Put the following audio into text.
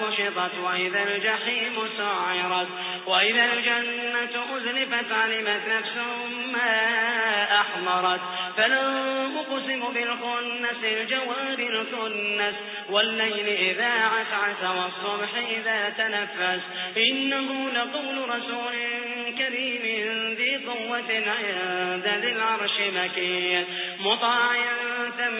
كشطت وإذا الجحيم سعرت وإذا الجنة أزلفت علمت نفس ما أحمرت فلا أقسم بالخنس الجوار الكنس والليل إذا عسعس والصبح إذا تنفس إنه لقول رسول كريم ذي قوة عند ذي العرش مكين مطاع ثم